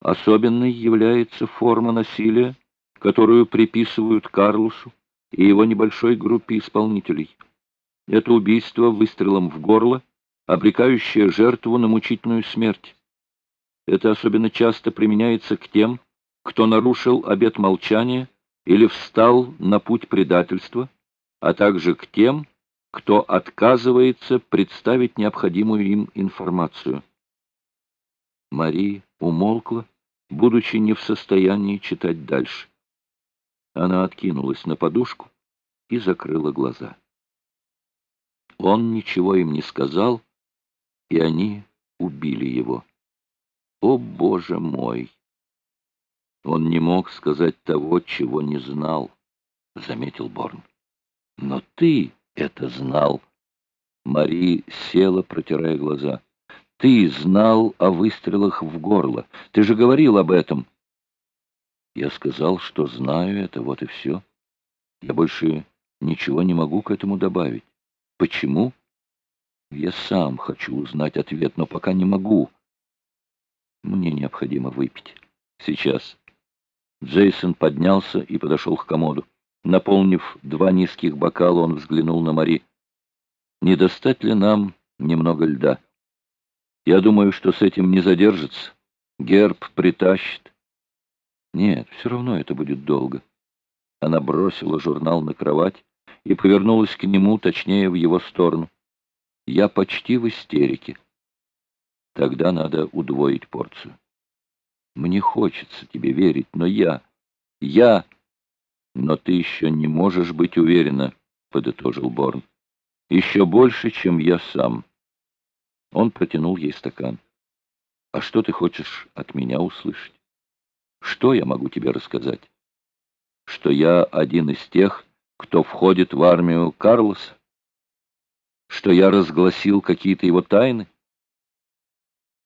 Особенной является форма насилия, которую приписывают Карлусу и его небольшой группе исполнителей. Это убийство выстрелом в горло, обрекающее жертву на мучительную смерть. Это особенно часто применяется к тем, кто нарушил обет молчания или встал на путь предательства, а также к тем, кто отказывается представить необходимую им информацию. Мари умолкла, будучи не в состоянии читать дальше. Она откинулась на подушку и закрыла глаза. Он ничего им не сказал, и они убили его. О, Боже мой! Он не мог сказать того, чего не знал, — заметил Борн. Но ты это знал. Мари села, протирая глаза. Ты знал о выстрелах в горло. Ты же говорил об этом. Я сказал, что знаю это, вот и все. Я больше ничего не могу к этому добавить. Почему? Я сам хочу узнать ответ, но пока не могу. Мне необходимо выпить. Сейчас. Джейсон поднялся и подошел к комоду. Наполнив два низких бокала, он взглянул на Мари. «Не достать ли нам немного льда? Я думаю, что с этим не задержится. Герб притащит». «Нет, все равно это будет долго». Она бросила журнал на кровать и повернулась к нему, точнее, в его сторону. «Я почти в истерике. Тогда надо удвоить порцию». «Мне хочется тебе верить, но я... я...» «Но ты еще не можешь быть уверена», — подытожил Борн. «Еще больше, чем я сам». Он протянул ей стакан. «А что ты хочешь от меня услышать? Что я могу тебе рассказать? Что я один из тех, кто входит в армию Карлоса? Что я разгласил какие-то его тайны?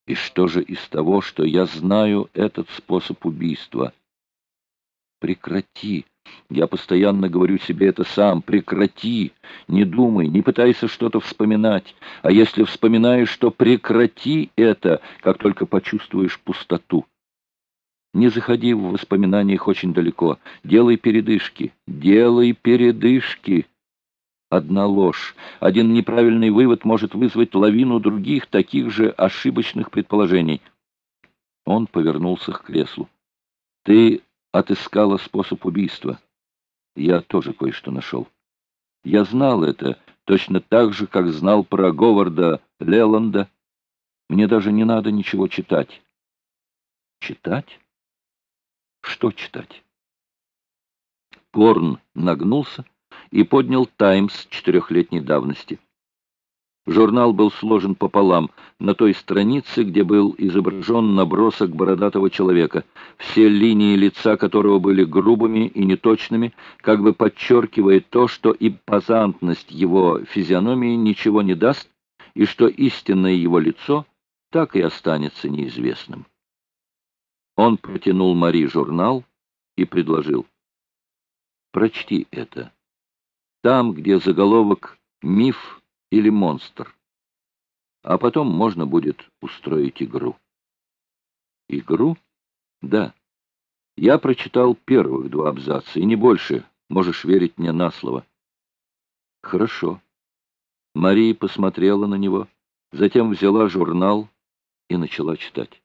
И что же из того, что я знаю этот способ убийства? Прекрати!» Я постоянно говорю себе это сам. Прекрати, не думай, не пытайся что-то вспоминать. А если вспоминаешь, то прекрати это, как только почувствуешь пустоту. Не заходи в воспоминаниях очень далеко. Делай передышки, делай передышки. Одна ложь, один неправильный вывод может вызвать лавину других таких же ошибочных предположений. Он повернулся к креслу. Ты отыскала способ убийства. Я тоже кое-что нашел. Я знал это точно так же, как знал про Говарда Леланда. Мне даже не надо ничего читать. Читать? Что читать? Корн нагнулся и поднял «Таймс» четырехлетней давности. Журнал был сложен пополам, на той странице, где был изображен набросок бородатого человека, все линии лица которого были грубыми и неточными, как бы подчеркивая то, что импозантность его физиономии ничего не даст, и что истинное его лицо так и останется неизвестным. Он протянул Мари журнал и предложил. «Прочти это. Там, где заголовок «Миф» или монстр. А потом можно будет устроить игру. Игру? Да. Я прочитал первых два абзаца, и не больше. Можешь верить мне на слово. Хорошо. Мария посмотрела на него, затем взяла журнал и начала читать.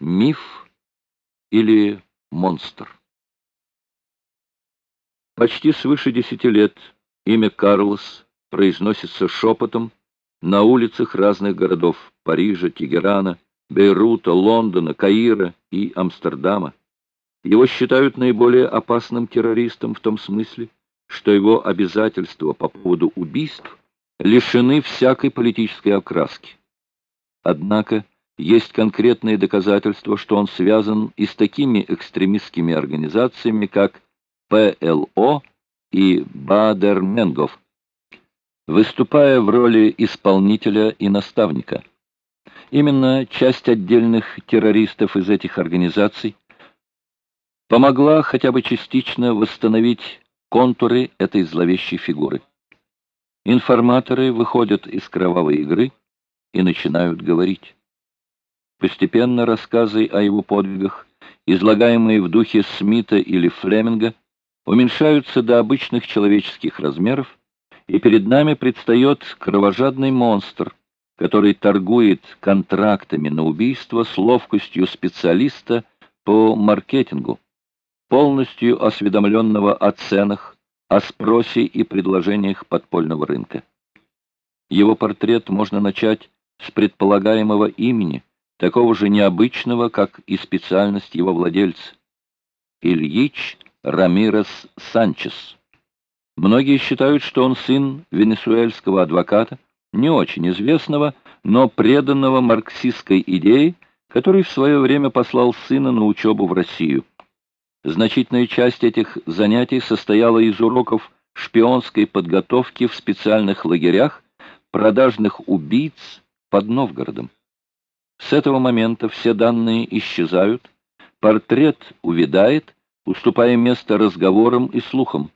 Миф или монстр? Почти свыше десяти лет имя Карлос произносится шепотом на улицах разных городов Парижа, Тегерана, Бейрута, Лондона, Каира и Амстердама. Его считают наиболее опасным террористом в том смысле, что его обязательства по поводу убийств лишены всякой политической окраски. Однако есть конкретные доказательства, что он связан и с такими экстремистскими организациями, как ПЛО и Бадерменгов, выступая в роли исполнителя и наставника. Именно часть отдельных террористов из этих организаций помогла хотя бы частично восстановить контуры этой зловещей фигуры. Информаторы выходят из кровавой игры и начинают говорить. Постепенно рассказы о его подвигах, излагаемые в духе Смита или Флеминга, уменьшаются до обычных человеческих размеров, и перед нами предстает кровожадный монстр, который торгует контрактами на убийство с ловкостью специалиста по маркетингу, полностью осведомленного о ценах, о спросе и предложениях подпольного рынка. Его портрет можно начать с предполагаемого имени, такого же необычного, как и специальность его владельца. Ильич Рамирес Санчес. Многие считают, что он сын венесуэльского адвоката, не очень известного, но преданного марксистской идее, который в свое время послал сына на учебу в Россию. Значительная часть этих занятий состояла из уроков шпионской подготовки в специальных лагерях продажных убийц под Новгородом. С этого момента все данные исчезают, портрет увядает, уступая место разговорам и слухам.